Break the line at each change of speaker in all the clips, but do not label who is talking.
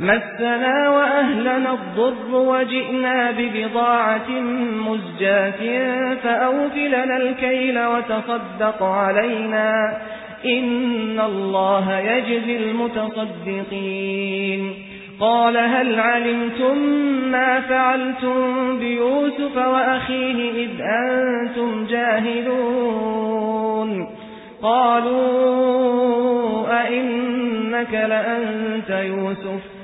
مسنا وأهلنا الضر وجئنا ببضاعة مزجاة فأوفلنا الكيل وتصدق علينا إن الله يجزي المتصدقين. قال هل علمتم ما فعلتم بيوسف وأخيه إذ أنتم جاهلون؟ قالوا أئنك لأنت يوسف.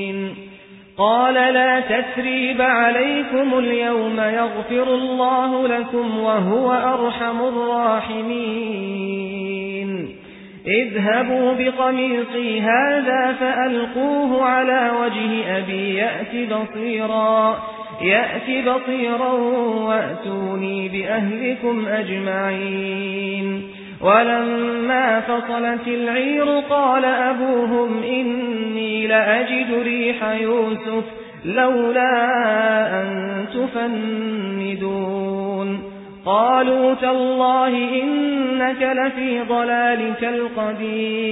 قال لا تثريب عليكم اليوم يغفر الله لكم وهو أرحم الراحمين. اذهبوا بقميصي هذا فألقوه على وجه أبي يأتي بصيرا. يأتي بصيرا وأتوني بأهلكم أجمعين. ولما فصلت العير قال أبوهم إني لأجد ريح يوسف لولا أن تفندون. قالوا تالله إنك لفي ضلالك القديم.